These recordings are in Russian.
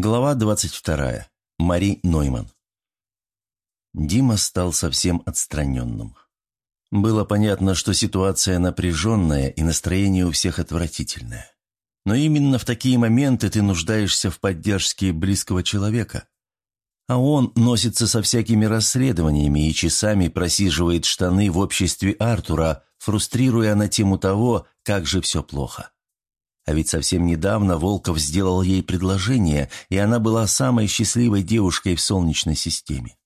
Глава 22. Мари Нойман. Дима стал совсем отстраненным. Было понятно, что ситуация напряженная и настроение у всех отвратительное. Но именно в такие моменты ты нуждаешься в поддержке близкого человека. А он носится со всякими расследованиями и часами просиживает штаны в обществе Артура, фрустрируя на тему того, как же все плохо. А ведь совсем недавно Волков сделал ей предложение, и она была самой счастливой девушкой в Солнечной системе.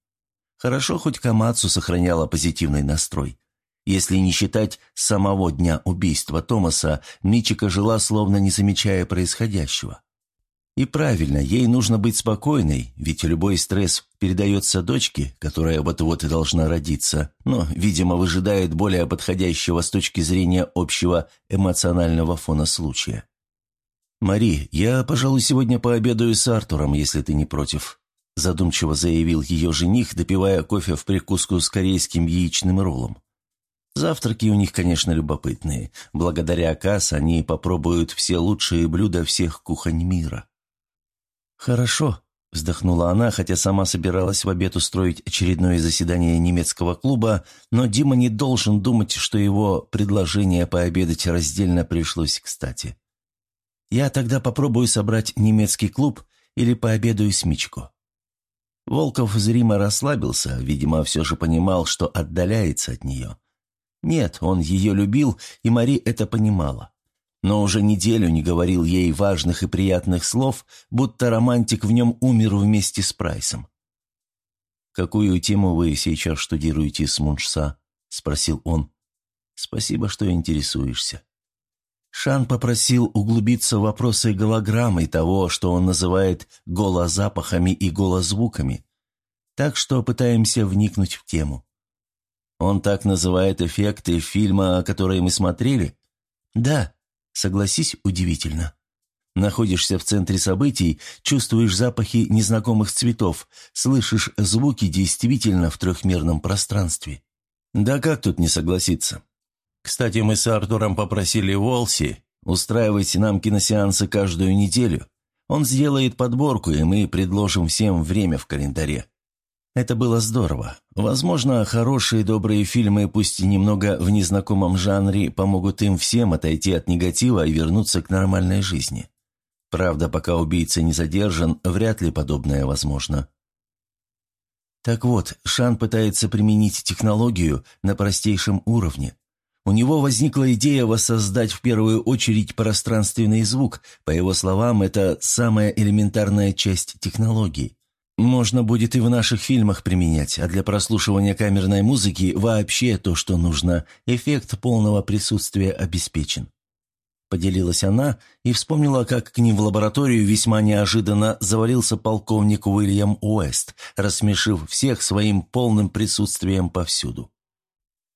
Хорошо, хоть Камацу сохраняла позитивный настрой. Если не считать самого дня убийства Томаса, Мичика жила, словно не замечая происходящего. И правильно, ей нужно быть спокойной, ведь любой стресс передается дочке, которая вот-вот и должна родиться, но, видимо, выжидает более подходящего с точки зрения общего эмоционального фона случая. «Мари, я, пожалуй, сегодня пообедаю с Артуром, если ты не против», задумчиво заявил ее жених, допивая кофе в прикуску с корейским яичным роллом. Завтраки у них, конечно, любопытные. Благодаря Касс они попробуют все лучшие блюда всех кухонь мира. «Хорошо», — вздохнула она, хотя сама собиралась в обед устроить очередное заседание немецкого клуба, но Дима не должен думать, что его предложение пообедать раздельно пришлось кстати. Я тогда попробую собрать немецкий клуб или пообедаю с Мичко». Волков зримо расслабился, видимо, все же понимал, что отдаляется от нее. Нет, он ее любил, и Мари это понимала. Но уже неделю не говорил ей важных и приятных слов, будто романтик в нем умер вместе с Прайсом. «Какую тему вы сейчас штудируете с Муншса?» – спросил он. «Спасибо, что интересуешься». Шан попросил углубиться в вопросы голограммы того, что он называет голозапахами и голозвуками. Так что пытаемся вникнуть в тему. Он так называет эффекты фильма, который мы смотрели? Да, согласись, удивительно. Находишься в центре событий, чувствуешь запахи незнакомых цветов, слышишь звуки действительно в трехмерном пространстве. Да как тут не согласиться? Кстати, мы с Артуром попросили Волси устраивать нам киносеансы каждую неделю. Он сделает подборку, и мы предложим всем время в календаре. Это было здорово. Возможно, хорошие добрые фильмы, пусть и немного в незнакомом жанре, помогут им всем отойти от негатива и вернуться к нормальной жизни. Правда, пока убийца не задержан, вряд ли подобное возможно. Так вот, Шан пытается применить технологию на простейшем уровне, у него возникла идея воссоздать в первую очередь пространственный звук. По его словам, это самая элементарная часть технологии. Можно будет и в наших фильмах применять, а для прослушивания камерной музыки вообще то, что нужно. Эффект полного присутствия обеспечен. Поделилась она и вспомнила, как к ним в лабораторию весьма неожиданно завалился полковник Уильям Уэст, рассмешив всех своим полным присутствием повсюду.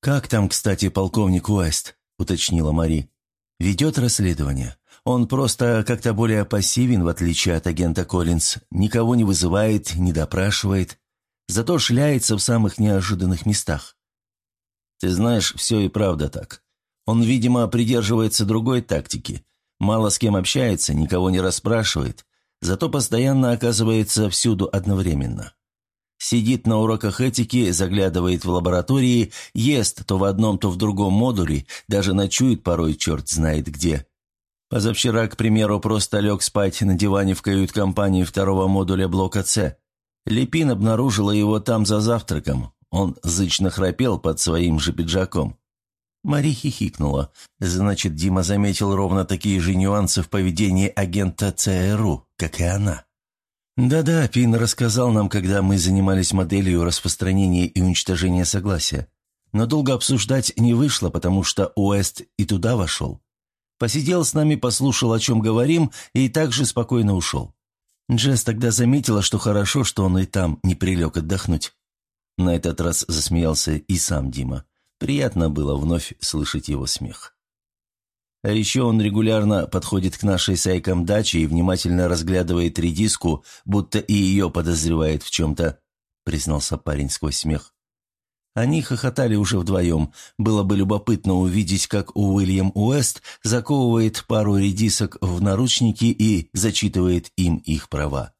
«Как там, кстати, полковник Уэст?» – уточнила Мари. «Ведет расследование. Он просто как-то более пассивен, в отличие от агента Коллинз. Никого не вызывает, не допрашивает. Зато шляется в самых неожиданных местах». «Ты знаешь, все и правда так. Он, видимо, придерживается другой тактики. Мало с кем общается, никого не расспрашивает, зато постоянно оказывается всюду одновременно. Сидит на уроках этики, заглядывает в лаборатории, ест то в одном, то в другом модуле, даже ночует порой черт знает где. Позавчера, к примеру, просто лег спать на диване в кают-компании второго модуля блока «С». Лепин обнаружила его там за завтраком. Он зычно храпел под своим же пиджаком. Мари хихикнула. Значит, Дима заметил ровно такие же нюансы в поведении агента ЦРУ, как и она. «Да-да, Пин рассказал нам, когда мы занимались моделью распространения и уничтожения согласия. Но долго обсуждать не вышло, потому что Уэст и туда вошел. Посидел с нами, послушал, о чем говорим, и также спокойно ушел. Джесс тогда заметила, что хорошо, что он и там не прилег отдохнуть. На этот раз засмеялся и сам Дима. Приятно было вновь слышать его смех. А еще он регулярно подходит к нашей сайкам даче и внимательно разглядывает редиску, будто и ее подозревает в чем-то», — признался парень сквозь смех. Они хохотали уже вдвоем. Было бы любопытно увидеть, как Уильям Уэст заковывает пару редисок в наручники и зачитывает им их права.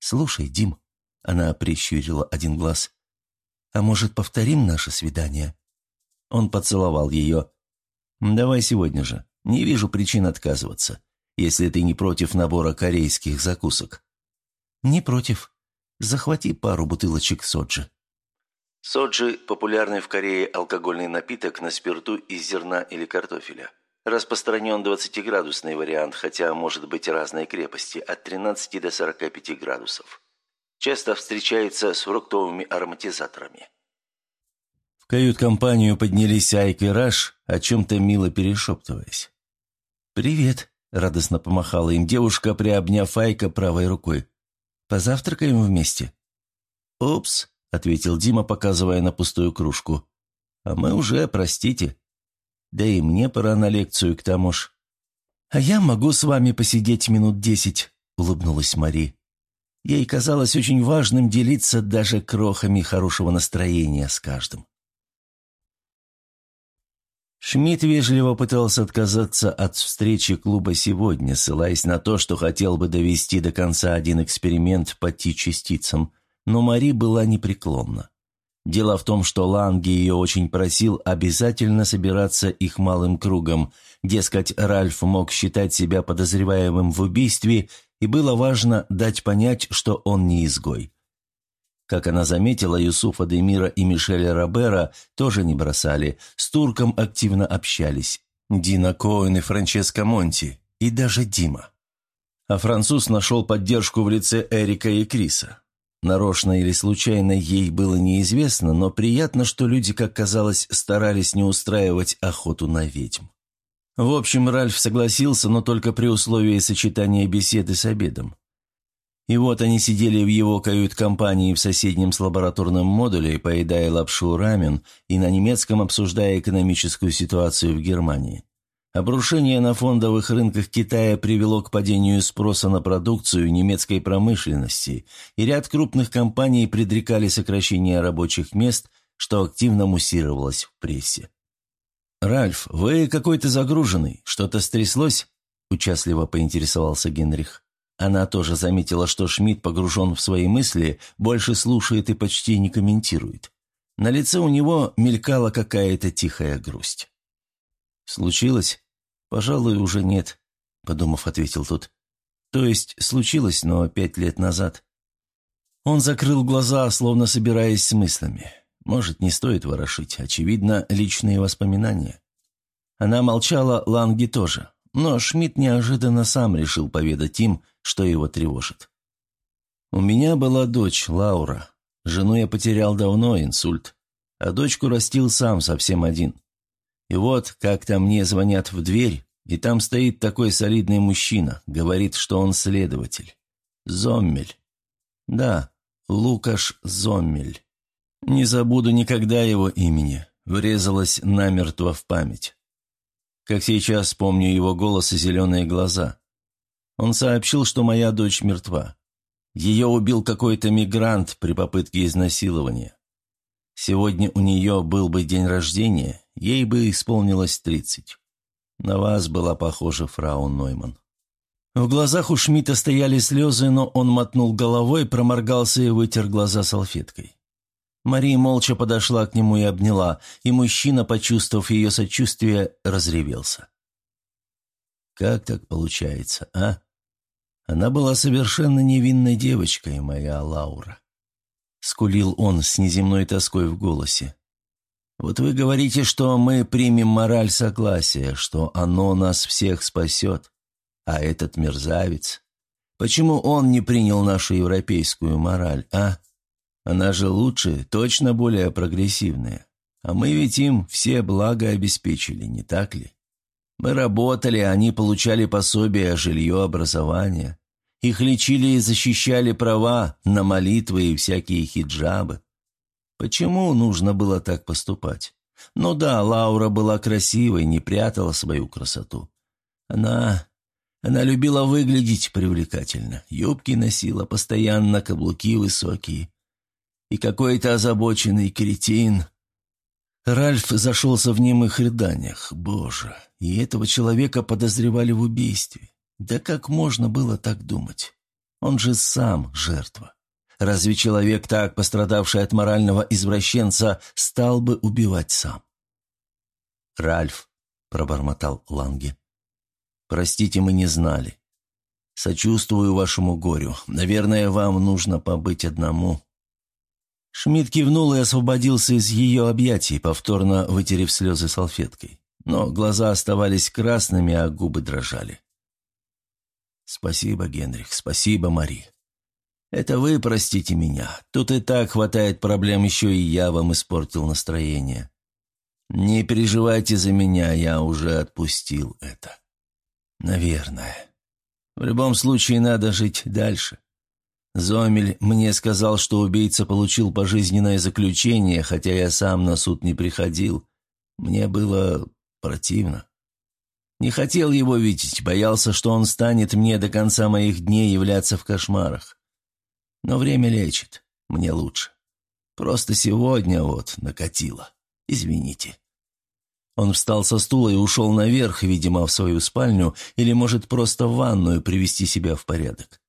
«Слушай, Дим», — она прищурила один глаз, «а может, повторим наше свидание?» Он поцеловал ее. «Давай сегодня же. Не вижу причин отказываться, если ты не против набора корейских закусок». «Не против. Захвати пару бутылочек соджи». Соджи – популярный в Корее алкогольный напиток на спирту из зерна или картофеля. Распространен 20-градусный вариант, хотя может быть разной крепости, от 13 до 45 градусов. Часто встречается с фруктовыми ароматизаторами. Кают-компанию поднялись Айк и Раш, о чем-то мило перешептываясь. «Привет», – радостно помахала им девушка, приобняв Айка правой рукой. «Позавтракаем вместе?» «Упс», – ответил Дима, показывая на пустую кружку. «А мы уже, простите. Да и мне пора на лекцию к тому ж». «А я могу с вами посидеть минут десять», – улыбнулась Мари. Ей казалось очень важным делиться даже крохами хорошего настроения с каждым. Шмидт вежливо пытался отказаться от встречи клуба сегодня, ссылаясь на то, что хотел бы довести до конца один эксперимент по Ти-частицам, но Мари была непреклонна. Дело в том, что Ланги ее очень просил обязательно собираться их малым кругом, дескать, Ральф мог считать себя подозреваемым в убийстве, и было важно дать понять, что он не изгой. Как она заметила, Юсуфа Демира и Мишеля Робера тоже не бросали, с турком активно общались. Дина Коэн и Франческо Монти, и даже Дима. А француз нашел поддержку в лице Эрика и Криса. Нарочно или случайно ей было неизвестно, но приятно, что люди, как казалось, старались не устраивать охоту на ведьм. В общем, Ральф согласился, но только при условии сочетания беседы с обедом. И вот они сидели в его кают-компании в соседнем с лабораторном модуле, поедая лапшу рамен и на немецком обсуждая экономическую ситуацию в Германии. Обрушение на фондовых рынках Китая привело к падению спроса на продукцию немецкой промышленности, и ряд крупных компаний предрекали сокращение рабочих мест, что активно муссировалось в прессе. «Ральф, вы какой-то загруженный. Что-то стряслось?» – участливо поинтересовался Генрих. Она тоже заметила, что Шмидт погружен в свои мысли, больше слушает и почти не комментирует. На лице у него мелькала какая-то тихая грусть. «Случилось?» «Пожалуй, уже нет», — подумав, ответил тот. «То есть случилось, но пять лет назад». Он закрыл глаза, словно собираясь с мыслями. Может, не стоит ворошить, очевидно, личные воспоминания. Она молчала, Ланги тоже, но Шмидт неожиданно сам решил поведать им, что его тревожит. «У меня была дочь, Лаура. Жену я потерял давно, инсульт. А дочку растил сам, совсем один. И вот как-то мне звонят в дверь, и там стоит такой солидный мужчина, говорит, что он следователь. Зоммель. Да, Лукаш Зоммель. Не забуду никогда его имени. Врезалась намертво в память. Как сейчас помню его голос и зеленые глаза. Он сообщил, что моя дочь мертва. Ее убил какой-то мигрант при попытке изнасилования. Сегодня у нее был бы день рождения, ей бы исполнилось тридцать. На вас была похожа фрау Нойман. В глазах у Шмидта стояли слезы, но он мотнул головой, проморгался и вытер глаза салфеткой. Мария молча подошла к нему и обняла, и мужчина, почувствовав ее сочувствие, разревелся. «Как так получается, а? Она была совершенно невинной девочкой, моя Лаура. — скулил он с неземной тоской в голосе. «Вот вы говорите, что мы примем мораль согласия, что оно нас всех спасет. А этот мерзавец... Почему он не принял нашу европейскую мораль, а? Она же лучше, точно более прогрессивная. А мы ведь им все блага обеспечили, не так ли? Мы работали, они получали пособие, жилье, образование. Их лечили и защищали права на молитвы и всякие хиджабы. Почему нужно было так поступать? Ну да, Лаура была красивой, не прятала свою красоту. Она... она любила выглядеть привлекательно. Юбки носила постоянно, каблуки высокие. И какой-то озабоченный кретин... Ральф зашелся в немых рыданиях. Боже, и этого человека подозревали в убийстве. Да как можно было так думать? Он же сам жертва. Разве человек, так пострадавший от морального извращенца, стал бы убивать сам? «Ральф», — пробормотал Ланге, — «простите, мы не знали. Сочувствую вашему горю. Наверное, вам нужно побыть одному». Шмидт кивнул и освободился из ее объятий, повторно вытерев слезы салфеткой. Но глаза оставались красными, а губы дрожали. «Спасибо, Генрих, спасибо, Мари. Это вы простите меня. Тут и так хватает проблем, еще и я вам испортил настроение. Не переживайте за меня, я уже отпустил это. Наверное. В любом случае надо жить дальше. Зомель мне сказал, что убийца получил пожизненное заключение, хотя я сам на суд не приходил. Мне было противно. Не хотел его видеть, боялся, что он станет мне до конца моих дней являться в кошмарах. Но время лечит, мне лучше. Просто сегодня вот накатило. Извините. Он встал со стула и ушел наверх, видимо, в свою спальню, или, может, просто в ванную привести себя в порядок.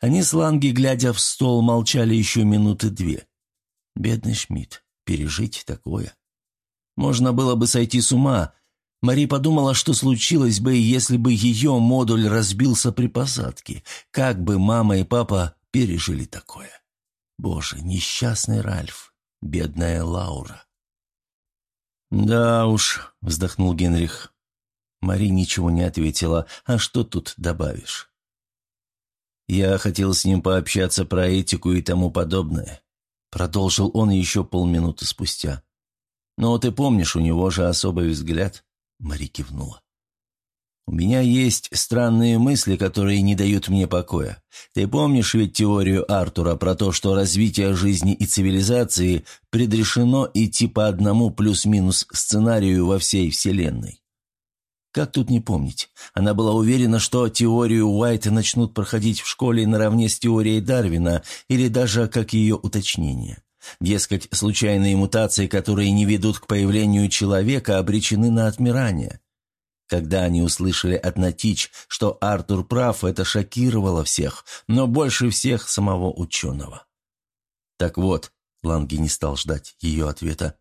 Они с Ланги, глядя в стол, молчали еще минуты две. Бедный Шмидт, пережить такое. Можно было бы сойти с ума. Мари подумала, что случилось бы, если бы ее модуль разбился при посадке. Как бы мама и папа пережили такое? Боже, несчастный Ральф, бедная Лаура. «Да уж», — вздохнул Генрих. Мари ничего не ответила. «А что тут добавишь?» «Я хотел с ним пообщаться про этику и тому подобное», — продолжил он еще полминуты спустя. «Но ты помнишь, у него же особый взгляд», — Мари кивнула. У меня есть странные мысли, которые не дают мне покоя. Ты помнишь ведь теорию Артура про то, что развитие жизни и цивилизации предрешено идти по одному плюс-минус сценарию во всей Вселенной? Как тут не помнить? Она была уверена, что теорию Уайта начнут проходить в школе наравне с теорией Дарвина или даже как ее уточнение. Дескать, случайные мутации, которые не ведут к появлению человека, обречены на отмирание – когда они услышали от Натич, что Артур прав, это шокировало всех, но больше всех самого ученого. Так вот, Ланги не стал ждать ее ответа.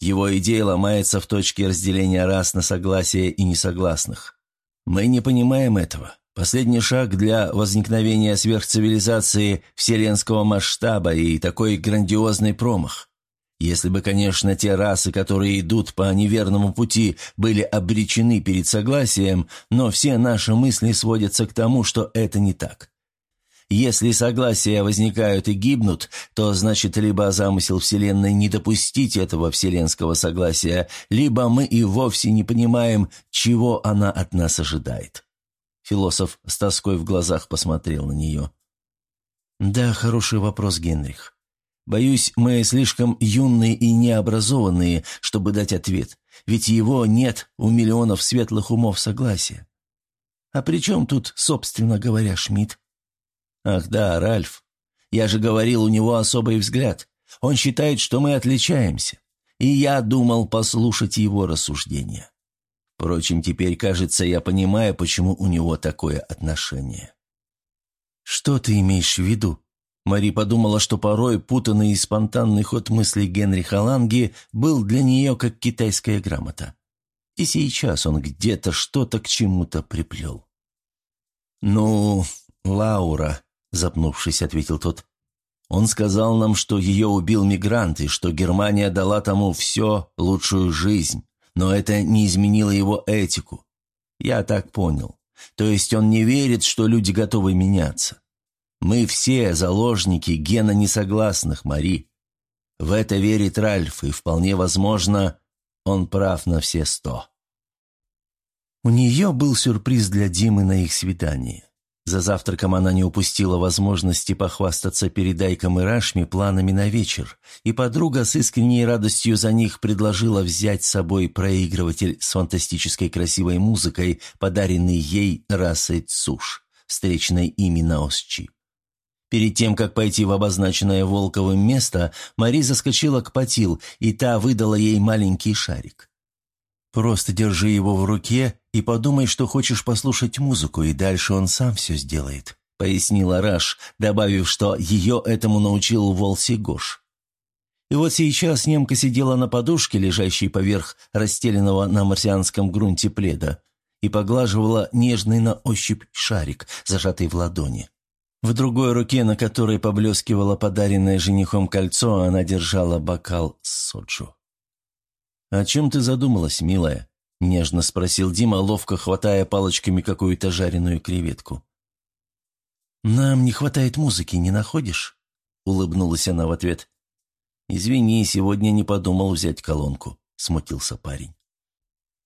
Его идея ломается в точке разделения рас на согласие и несогласных. Мы не понимаем этого. Последний шаг для возникновения сверхцивилизации вселенского масштаба и такой грандиозный промах. Если бы, конечно, те расы, которые идут по неверному пути, были обречены перед согласием, но все наши мысли сводятся к тому, что это не так. Если согласия возникают и гибнут, то значит либо замысел Вселенной не допустить этого вселенского согласия, либо мы и вовсе не понимаем, чего она от нас ожидает. Философ с тоской в глазах посмотрел на нее. «Да, хороший вопрос, Генрих. Боюсь, мы слишком юные и необразованные, чтобы дать ответ, ведь его нет у миллионов светлых умов согласия. А при чем тут, собственно говоря, Шмидт? Ах да, Ральф. Я же говорил, у него особый взгляд. Он считает, что мы отличаемся. И я думал послушать его рассуждения. Впрочем, теперь, кажется, я понимаю, почему у него такое отношение. «Что ты имеешь в виду?» Мари подумала, что порой путанный и спонтанный ход мыслей Генриха Ланги был для нее как китайская грамота. И сейчас он где-то что-то к чему-то приплел. «Ну, Лаура», — запнувшись, ответил тот, — «он сказал нам, что ее убил мигрант и что Германия дала тому все, лучшую жизнь, но это не изменило его этику. Я так понял. То есть он не верит, что люди готовы меняться. Мы все заложники гена несогласных, Мари. В это верит Ральф, и вполне возможно, он прав на все сто. У нее был сюрприз для Димы на их свидании. За завтраком она не упустила возможности похвастаться перед Айком и Рашми планами на вечер, и подруга с искренней радостью за них предложила взять с собой проигрыватель с фантастической красивой музыкой, подаренный ей расой Цуш, встречной ими на Осчи. Перед тем, как пойти в обозначенное Волковым место, Мари заскочила к Патил, и та выдала ей маленький шарик. «Просто держи его в руке и подумай, что хочешь послушать музыку, и дальше он сам все сделает», пояснила Раш, добавив, что ее этому научил Волси Гош. И вот сейчас немка сидела на подушке, лежащей поверх расстеленного на марсианском грунте пледа, и поглаживала нежный на ощупь шарик, зажатый в ладони. В другой руке, на которой поблескивало подаренное женихом кольцо, она держала бокал с соджу. «О чем ты задумалась, милая?» – нежно спросил Дима, ловко хватая палочками какую-то жареную креветку. «Нам не хватает музыки, не находишь?» – улыбнулась она в ответ. «Извини, сегодня не подумал взять колонку», – смутился парень.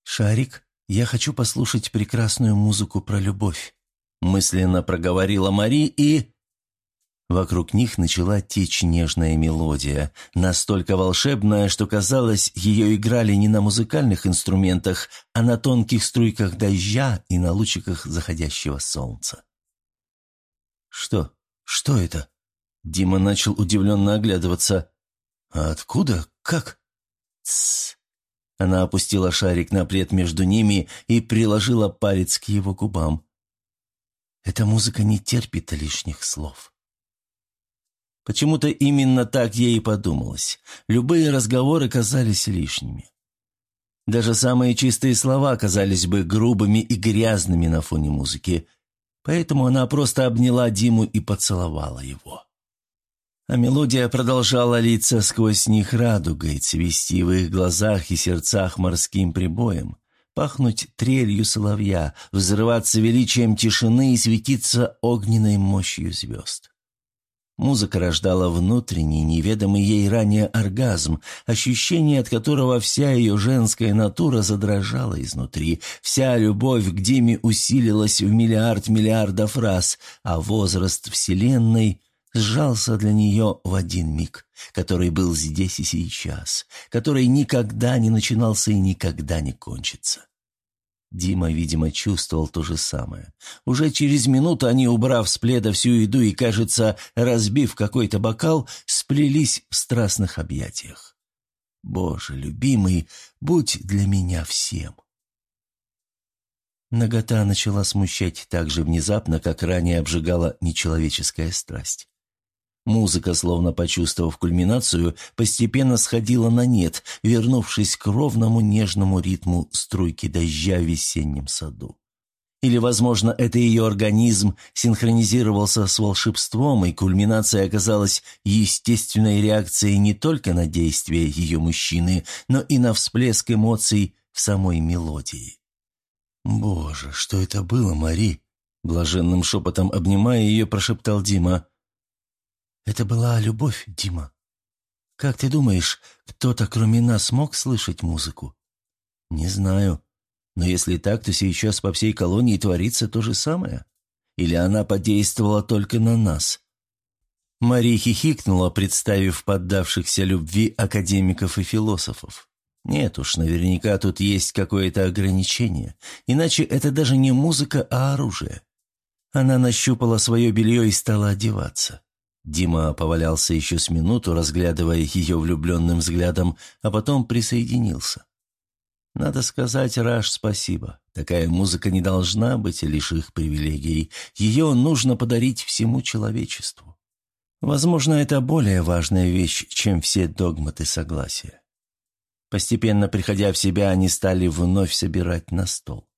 «Шарик, я хочу послушать прекрасную музыку про любовь», – мысленно проговорила Мари и... Вокруг них начала течь нежная мелодия, настолько волшебная, что казалось, ее играли не на музыкальных инструментах, а на тонких струйках дождя и на лучиках заходящего солнца. «Что? Что это?» Дима начал удивленно оглядываться. «А откуда? Как?» «Тссс!» Она опустила шарик на плед между ними и приложила палец к его губам. «Эта музыка не терпит лишних слов». Почему-то именно так ей и подумалось. Любые разговоры казались лишними. Даже самые чистые слова казались бы грубыми и грязными на фоне музыки, поэтому она просто обняла Диму и поцеловала его. А мелодия продолжала литься сквозь них радугой, цвести в их глазах и сердцах морским прибоем, пахнуть трелью соловья, взрываться величием тишины и светиться огненной мощью звезд. Музыка рождала внутренний, неведомый ей ранее оргазм, ощущение, от которого вся ее женская натура задрожала изнутри, вся любовь к Диме усилилась в миллиард миллиардов раз, а возраст Вселенной сжался для нее в один миг, который был здесь и сейчас, который никогда не начинался и никогда не кончится. Дима, видимо, чувствовал то же самое. Уже через минуту они, убрав с пледа всю еду и, кажется, разбив какой-то бокал, сплелись в страстных объятиях. «Боже, любимый, будь для меня всем!» Нагота начала смущать так же внезапно, как ранее обжигала нечеловеческая страсть. Музыка, словно почувствовав кульминацию, постепенно сходила на нет, вернувшись к ровному нежному ритму струйки дождя в весеннем саду. Или, возможно, это ее организм синхронизировался с волшебством, и кульминация оказалась естественной реакцией не только на действия ее мужчины, но и на всплеск эмоций в самой мелодии. «Боже, что это было, Мари?» Блаженным шепотом обнимая ее, прошептал Дима. Это была любовь, Дима. Как ты думаешь, кто-то кроме нас мог слышать музыку? Не знаю. Но если так, то сейчас по всей колонии творится то же самое. Или она подействовала только на нас? Мария хихикнула, представив поддавшихся любви академиков и философов. Нет уж, наверняка тут есть какое-то ограничение. Иначе это даже не музыка, а оружие. Она нащупала свое белье и стала одеваться. Дима повалялся еще с минуту, разглядывая ее влюбленным взглядом, а потом присоединился. Надо сказать Раш спасибо. Такая музыка не должна быть лишь их привилегией. Ее нужно подарить всему человечеству. Возможно, это более важная вещь, чем все догматы согласия. Постепенно приходя в себя, они стали вновь собирать на стол.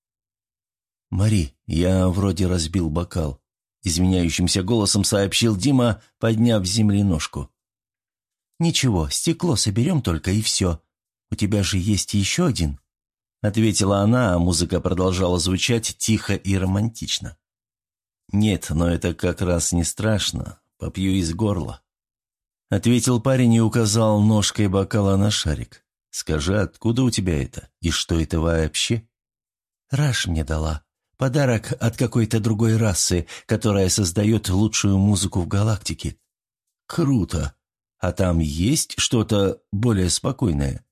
«Мари, я вроде разбил бокал», Изменяющимся голосом сообщил Дима, подняв земли ножку. «Ничего, стекло соберем только и все. У тебя же есть еще один?» Ответила она, а музыка продолжала звучать тихо и романтично. «Нет, но это как раз не страшно. Попью из горла». Ответил парень и указал ножкой бокала на шарик. «Скажи, откуда у тебя это? И что это вообще?» «Раш мне дала», Подарок от какой-то другой расы, которая создает лучшую музыку в галактике. Круто. А там есть что-то более спокойное?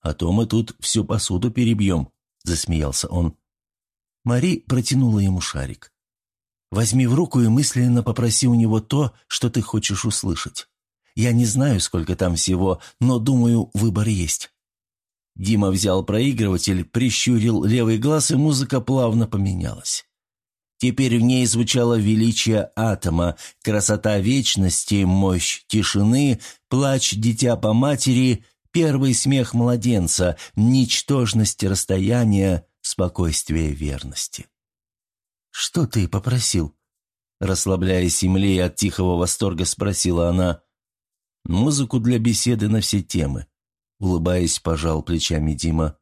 А то мы тут всю посуду перебьем, засмеялся он. Мари протянула ему шарик. «Возьми в руку и мысленно попроси у него то, что ты хочешь услышать. Я не знаю, сколько там всего, но, думаю, выбор есть. Дима взял проигрыватель, прищурил левый глаз, и музыка плавно поменялась. Теперь в ней звучало величие атома, красота вечности, мощь тишины, плач дитя по матери, первый смех младенца, ничтожность расстояния, спокойствие верности. «Что ты попросил?» Расслабляясь и от тихого восторга, спросила она. «Музыку для беседы на все темы», — улыбаясь, пожал плечами Дима.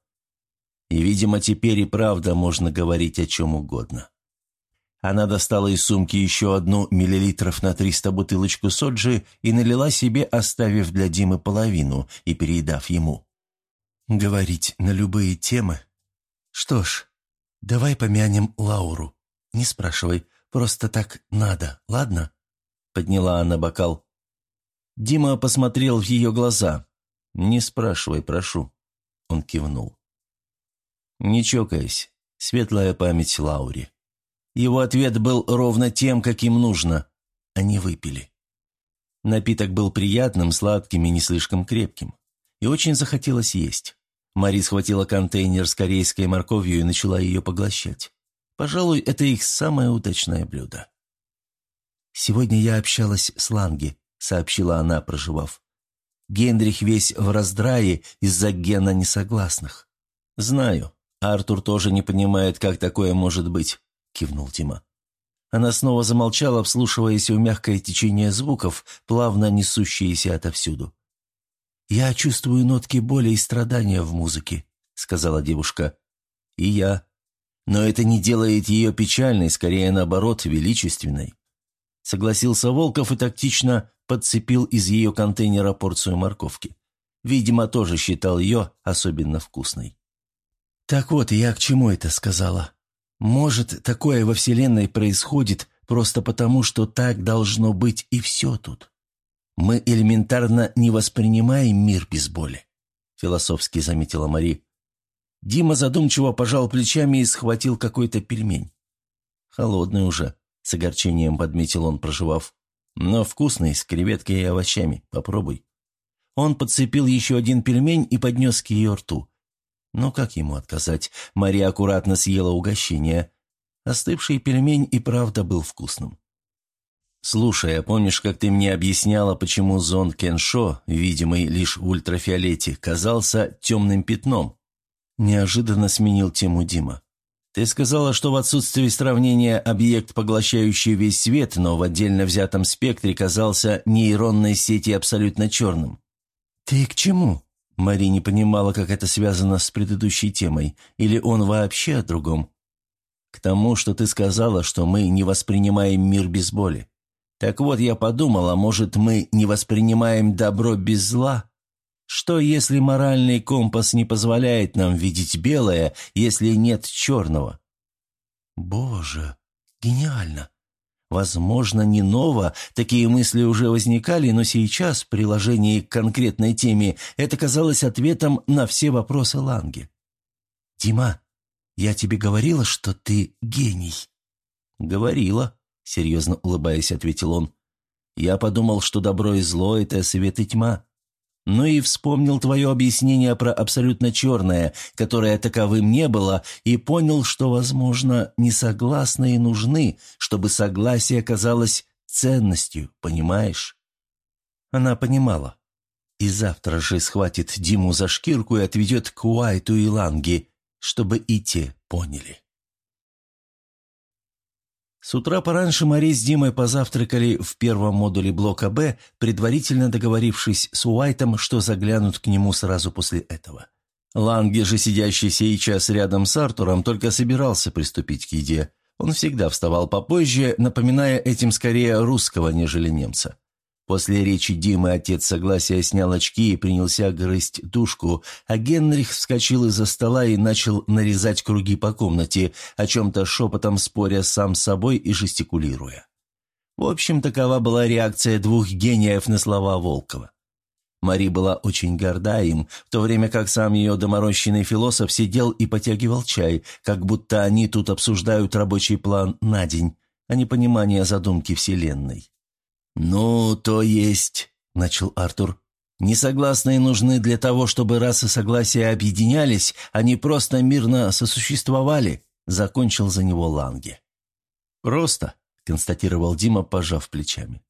«И, видимо, теперь и правда можно говорить о чем угодно». Она достала из сумки еще одну миллилитров на триста бутылочку соджи и налила себе, оставив для Димы половину и передав ему. «Говорить на любые темы? Что ж, давай помянем Лауру. Не спрашивай, просто так надо, ладно?» Подняла она бокал. Дима посмотрел в ее глаза. «Не спрашивай, прошу». Он кивнул. «Не чокаясь. Светлая память Лауре». Его ответ был ровно тем, каким нужно. Они выпили. Напиток был приятным, сладким и не слишком крепким. И очень захотелось есть. Мари схватила контейнер с корейской морковью и начала ее поглощать. Пожалуй, это их самое удачное блюдо. «Сегодня я общалась с Ланги», — сообщила она, проживав. «Генрих весь в раздрае из-за гена несогласных». «Знаю. Артур тоже не понимает, как такое может быть кивнул Тима. Она снова замолчала, вслушиваясь в мягкое течение звуков, плавно несущиеся отовсюду. «Я чувствую нотки боли и страдания в музыке», — сказала девушка. «И я. Но это не делает ее печальной, скорее наоборот, величественной». Согласился Волков и тактично подцепил из ее контейнера порцию морковки. Видимо, тоже считал ее особенно вкусной. «Так вот, я к чему это сказала?» Может, такое во Вселенной происходит просто потому, что так должно быть и все тут. Мы элементарно не воспринимаем мир без боли, философски заметила Мари. Дима задумчиво пожал плечами и схватил какой-то пельмень. Холодный уже, с огорчением подметил он, проживав. Но вкусный, с креветкой и овощами. Попробуй. Он подцепил еще один пельмень и поднес к ее рту. Но как ему отказать? Мария аккуратно съела угощение. Остывший пельмень и правда был вкусным. «Слушай, а помнишь, как ты мне объясняла, почему зонд Кеншо, видимый лишь в ультрафиолете, казался темным пятном?» Неожиданно сменил тему Дима. «Ты сказала, что в отсутствии сравнения объект, поглощающий весь свет, но в отдельно взятом спектре казался нейронной сети абсолютно черным». «Ты к чему?» Мари не понимала, как это связано с предыдущей темой, или он вообще о другом. «К тому, что ты сказала, что мы не воспринимаем мир без боли. Так вот, я подумала, может, мы не воспринимаем добро без зла? Что, если моральный компас не позволяет нам видеть белое, если нет черного?» «Боже, гениально!» Возможно, не ново, такие мысли уже возникали, но сейчас, в приложении к конкретной теме, это казалось ответом на все вопросы Ланги. «Дима, я тебе говорила, что ты гений?» «Говорила», — серьезно улыбаясь, ответил он. «Я подумал, что добро и зло — это свет и тьма. Ну и вспомнил твое объяснение про абсолютно черное, которое таковым не было, и понял, что, возможно, несогласные нужны, чтобы согласие казалось ценностью, понимаешь? Она понимала. И завтра же схватит Диму за шкирку и отведет к Уайту и Ланги, чтобы и те поняли. С утра пораньше Мари с Димой позавтракали в первом модуле блока «Б», предварительно договорившись с Уайтом, что заглянут к нему сразу после этого. Ланги же, сидящий сейчас рядом с Артуром, только собирался приступить к еде. Он всегда вставал попозже, напоминая этим скорее русского, нежели немца. После речи Димы отец согласия снял очки и принялся грызть душку, а Генрих вскочил из-за стола и начал нарезать круги по комнате, о чем-то шепотом споря сам с собой и жестикулируя. В общем, такова была реакция двух гениев на слова Волкова. Мари была очень горда им, в то время как сам ее доморощенный философ сидел и потягивал чай, как будто они тут обсуждают рабочий план на день, а не понимание задумки Вселенной. «Ну, то есть», — начал Артур, — «несогласные нужны для того, чтобы расы согласия объединялись, а не просто мирно сосуществовали», — закончил за него Ланге. «Просто», — констатировал Дима, пожав плечами.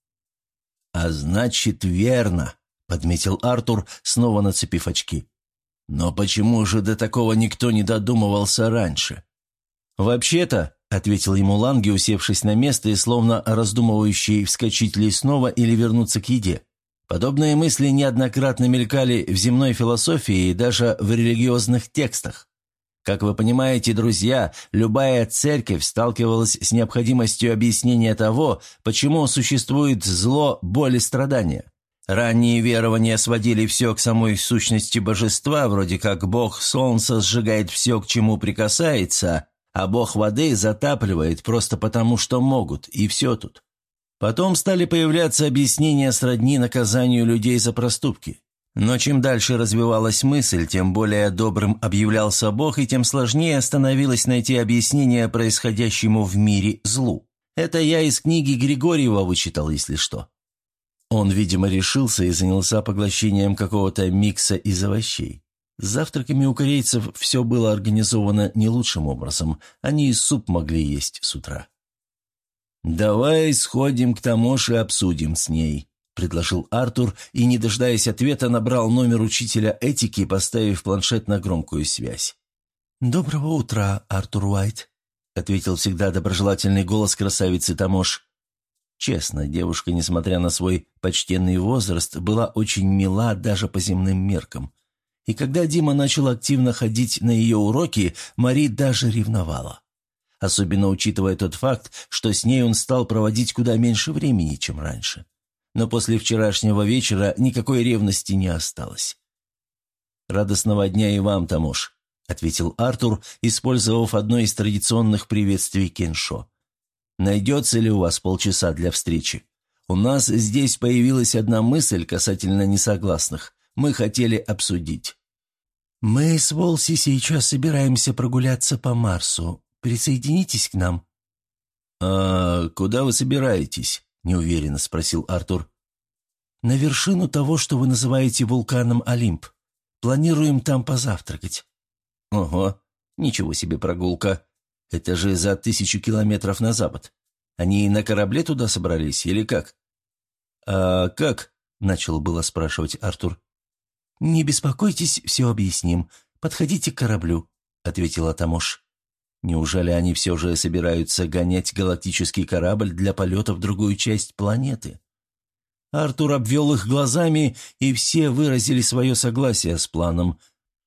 «А значит, верно», — подметил Артур, снова нацепив очки. «Но почему же до такого никто не додумывался раньше?» «Вообще-то», — ответил ему Ланги, усевшись на место и словно раздумывающий, вскочить ли снова или вернуться к еде. Подобные мысли неоднократно мелькали в земной философии и даже в религиозных текстах. Как вы понимаете, друзья, любая церковь сталкивалась с необходимостью объяснения того, почему существует зло, боль и страдания. Ранние верования сводили все к самой сущности божества, вроде как бог солнца сжигает все, к чему прикасается, а бог воды затапливает просто потому, что могут, и все тут. Потом стали появляться объяснения сродни наказанию людей за проступки. Но чем дальше развивалась мысль, тем более добрым объявлялся Бог, и тем сложнее становилось найти объяснение происходящему в мире злу. Это я из книги Григорьева вычитал, если что. Он, видимо, решился и занялся поглощением какого-то микса из овощей. С завтраками у корейцев все было организовано не лучшим образом, они и суп могли есть с утра. «Давай сходим к Тамоше и обсудим с ней», – предложил Артур и, не дожидаясь ответа, набрал номер учителя этики, поставив планшет на громкую связь. «Доброго утра, Артур Уайт», – ответил всегда доброжелательный голос красавицы Тамош. Честно, девушка, несмотря на свой почтенный возраст, была очень мила даже по земным меркам. И когда Дима начал активно ходить на ее уроки, Мари даже ревновала. Особенно учитывая тот факт, что с ней он стал проводить куда меньше времени, чем раньше но после вчерашнего вечера никакой ревности не осталось. «Радостного дня и вам, Тамош», — ответил Артур, использовав одно из традиционных приветствий Кеншо. «Найдется ли у вас полчаса для встречи? У нас здесь появилась одна мысль касательно несогласных. Мы хотели обсудить». «Мы с Волси сейчас собираемся прогуляться по Марсу. Присоединитесь к нам». «А куда вы собираетесь?» – неуверенно спросил Артур. «На вершину того, что вы называете вулканом Олимп. Планируем там позавтракать». «Ого, ничего себе прогулка. Это же за тысячу километров на запад. Они на корабле туда собрались или как?» «А как?» – начал было спрашивать Артур. «Не беспокойтесь, все объясним. Подходите к кораблю», – ответила Тамош. Неужели они все же собираются гонять галактический корабль для полета в другую часть планеты? Артур обвел их глазами, и все выразили свое согласие с планом.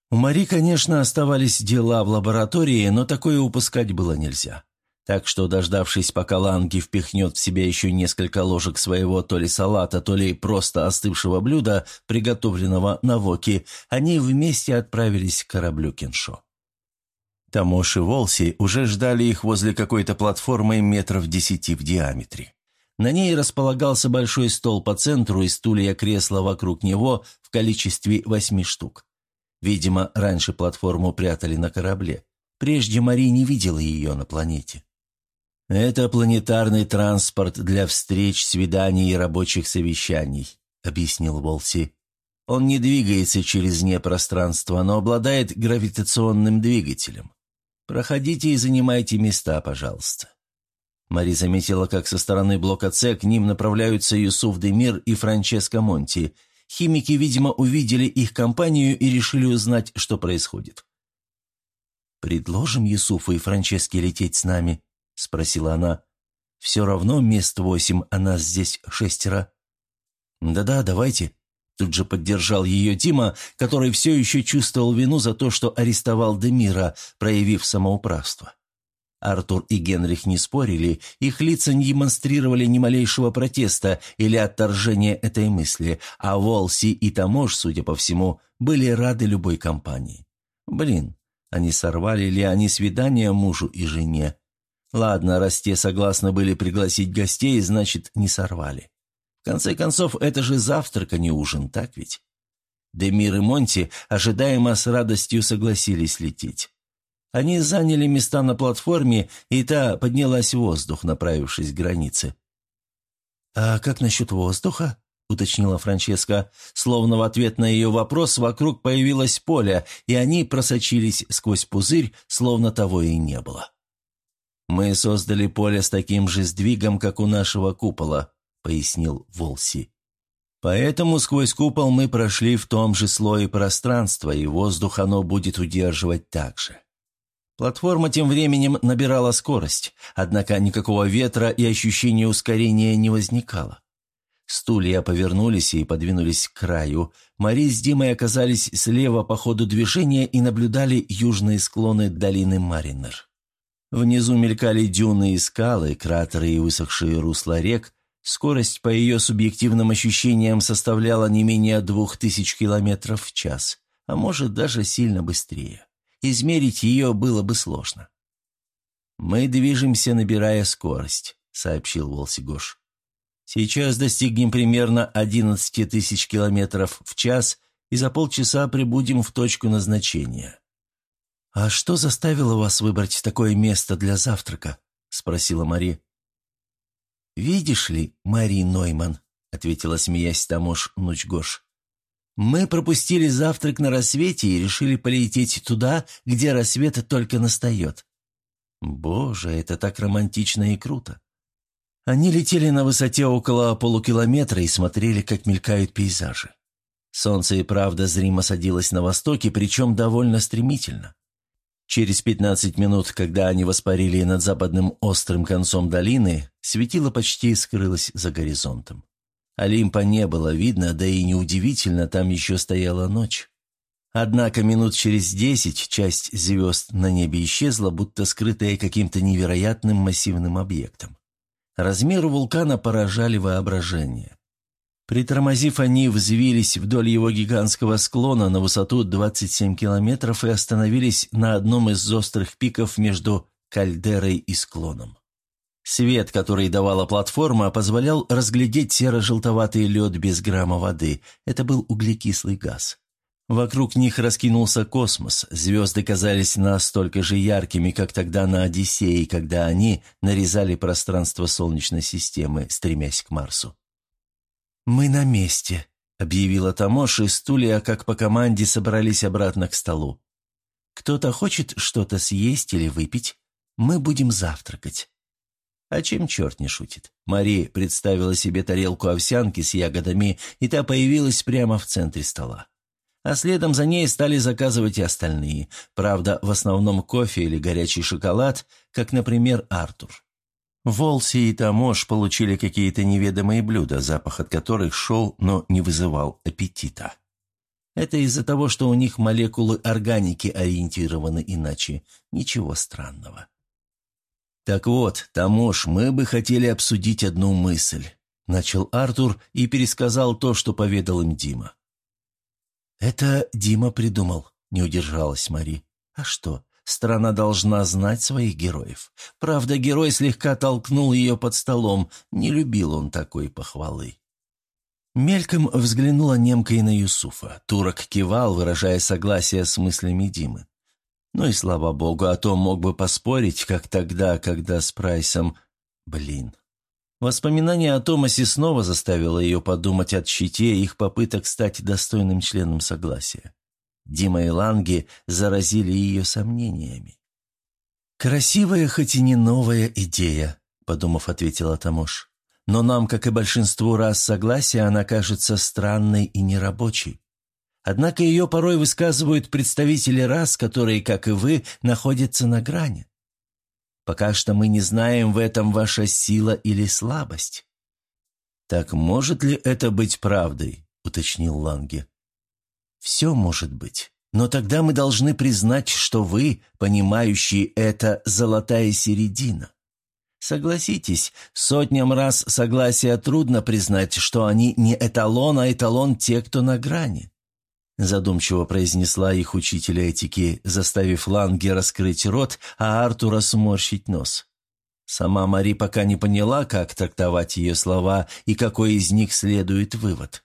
У Мари, конечно, оставались дела в лаборатории, но такое упускать было нельзя. Так что, дождавшись, пока Ланги впихнет в себя еще несколько ложек своего то ли салата, то ли просто остывшего блюда, приготовленного на воке, они вместе отправились к кораблю Кеншо. Тамош и Волси уже ждали их возле какой-то платформы метров десяти в диаметре. На ней располагался большой стол по центру и стулья-кресла вокруг него в количестве восьми штук. Видимо, раньше платформу прятали на корабле. Прежде Мари не видела ее на планете. «Это планетарный транспорт для встреч, свиданий и рабочих совещаний», — объяснил Волси. «Он не двигается через непространство, но обладает гравитационным двигателем. Проходите и занимайте места, пожалуйста». Мари заметила, как со стороны блока С к ним направляются Юсуф Демир и Франческо Монти. Химики, видимо, увидели их компанию и решили узнать, что происходит. «Предложим Юсуфу и Франческе лететь с нами?» – спросила она. «Все равно мест восемь, а нас здесь шестеро». «Да-да, давайте», Тут же поддержал ее Дима, который все еще чувствовал вину за то, что арестовал Демира, проявив самоуправство. Артур и Генрих не спорили, их лица не демонстрировали ни малейшего протеста или отторжения этой мысли, а Волси и Тамош, судя по всему, были рады любой компании. Блин, они сорвали ли они свидание мужу и жене? Ладно, раз те согласны были пригласить гостей, значит, не сорвали конце концов, это же завтрак, а не ужин, так ведь? Демир и Монти ожидаемо с радостью согласились лететь. Они заняли места на платформе, и та поднялась в воздух, направившись к границе. «А как насчет воздуха?» — уточнила Франческа. Словно в ответ на ее вопрос вокруг появилось поле, и они просочились сквозь пузырь, словно того и не было. Мы создали поле с таким же сдвигом, как у нашего купола», — пояснил Волси. «Поэтому сквозь купол мы прошли в том же слое пространства, и воздух оно будет удерживать так же». Платформа тем временем набирала скорость, однако никакого ветра и ощущения ускорения не возникало. Стулья повернулись и подвинулись к краю. Мари с Димой оказались слева по ходу движения и наблюдали южные склоны долины Маринер. Внизу мелькали дюны и скалы, кратеры и высохшие русла рек. Скорость, по ее субъективным ощущениям, составляла не менее двух тысяч километров в час, а может даже сильно быстрее. Измерить ее было бы сложно. «Мы движемся, набирая скорость», — сообщил Волсигош. «Сейчас достигнем примерно 11 тысяч километров в час и за полчаса прибудем в точку назначения». «А что заставило вас выбрать такое место для завтрака?» — спросила Мари. «Видишь ли, Мари Нойман», — ответила, смеясь Тамош Нучгош, мы пропустили завтрак на рассвете и решили полететь туда, где рассвет только настает. Боже, это так романтично и круто. Они летели на высоте около полукилометра и смотрели, как мелькают пейзажи. Солнце и правда зримо садилось на востоке, причем довольно стремительно. Через пятнадцать минут, когда они воспарили над западным острым концом долины, светило почти скрылось за горизонтом. Олимпа не было видно, да и неудивительно, там еще стояла ночь. Однако минут через десять часть звезд на небе исчезла, будто скрытая каким-то невероятным массивным объектом. Размеры вулкана поражали воображение. Притормозив, они взвились вдоль его гигантского склона на высоту 27 километров и остановились на одном из острых пиков между кальдерой и склоном. Свет, который давала платформа, позволял разглядеть серо-желтоватый лед без грамма воды. Это был углекислый газ. Вокруг них раскинулся космос. Звезды казались настолько же яркими, как тогда на Одиссее, когда они нарезали пространство Солнечной системы, стремясь к Марсу. «Мы на месте», — объявила Тамош, и стулья, как по команде, собрались обратно к столу. «Кто-то хочет что-то съесть или выпить? Мы будем завтракать». А чем черт не шутит? Мари представила себе тарелку овсянки с ягодами, и та появилась прямо в центре стола. А следом за ней стали заказывать и остальные. Правда, в основном кофе или горячий шоколад, как, например, Артур. Волси и Тамош получили какие-то неведомые блюда, запах от которых шел, но не вызывал аппетита. Это из-за того, что у них молекулы органики ориентированы иначе. Ничего странного. «Так вот, Тамош, мы бы хотели обсудить одну мысль», — начал Артур и пересказал то, что поведал им Дима. «Это Дима придумал», — не удержалась Мари. «А что, страна должна знать своих героев. Правда, герой слегка толкнул ее под столом, не любил он такой похвалы». Мельком взглянула немка и на Юсуфа. Турок кивал, выражая согласие с мыслями Димы. Ну и слава богу, а то мог бы поспорить, как тогда, когда с Прайсом... Блин. Воспоминание о Томасе снова заставило ее подумать о щите их попыток стать достойным членом согласия. Дима и Ланги заразили ее сомнениями. «Красивая, хоть и не новая идея», — подумав, ответила Тамош. «Но нам, как и большинству раз согласия, она кажется странной и нерабочей. Однако ее порой высказывают представители рас, которые, как и вы, находятся на грани. Пока что мы не знаем, в этом ваша сила или слабость». «Так может ли это быть правдой?» — уточнил Ланге. «Все может быть. Но тогда мы должны признать, что вы, понимающие это, золотая середина. Согласитесь, сотням раз согласия трудно признать, что они не эталон, а эталон те, кто на грани задумчиво произнесла их учитель этики, заставив Ланге раскрыть рот, а Артура сморщить нос. Сама Мари пока не поняла, как трактовать ее слова и какой из них следует вывод.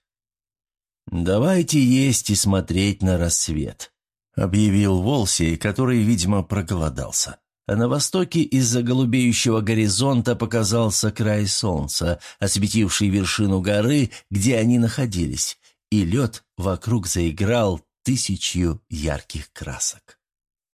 «Давайте есть и смотреть на рассвет», — объявил Волси, который, видимо, проголодался. А на востоке из-за голубеющего горизонта показался край солнца, осветивший вершину горы, где они находились, и лед вокруг заиграл тысячью ярких красок.